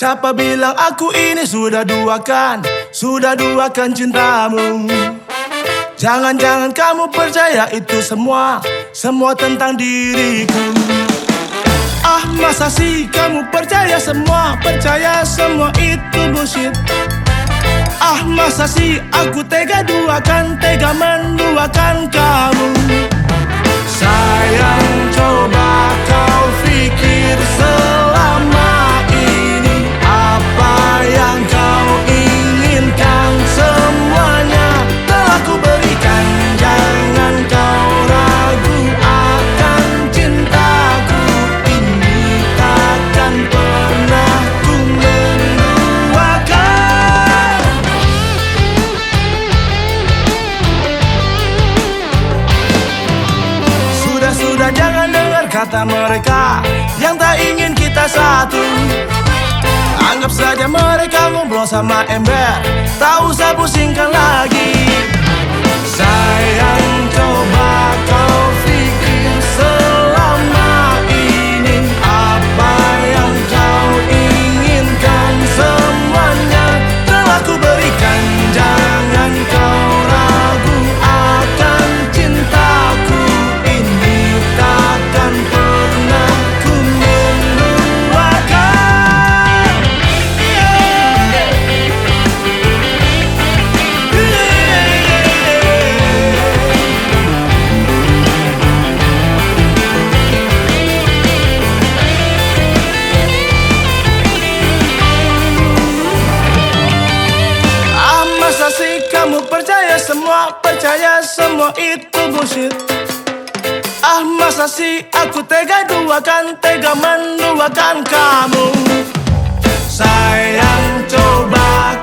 Siapa bilang aku ini sudah duakan Sudah duakan cintamu? Jangan-jangan kamu percaya itu semua Semua tentang diriku. Ah masa sih kamu percaya semua Percaya semua itu bullshit? Ah masa sih aku tega duakan Tega menduakan kamu? Sayang kata mereka Yang tak ingin kita satu. Anggap saja mereka ngobrol sama ember Percaya semua itu bullshit. Ah masa sih aku tega duakan Tega menduakan kamu? Sayang coba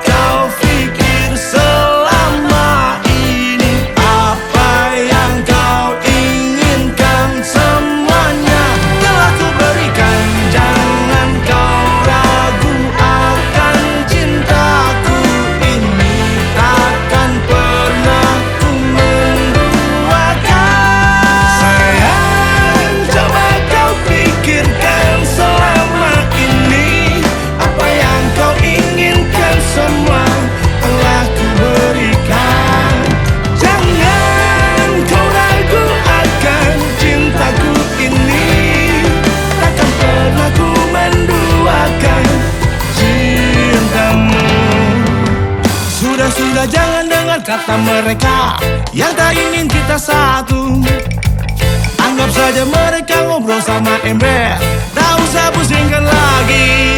Sudah-sudah jangan dengar kata mereka Yang tak ingin kita satu. Anggap saja mereka ngobrol sama ember. Tak usah pusingkan lagi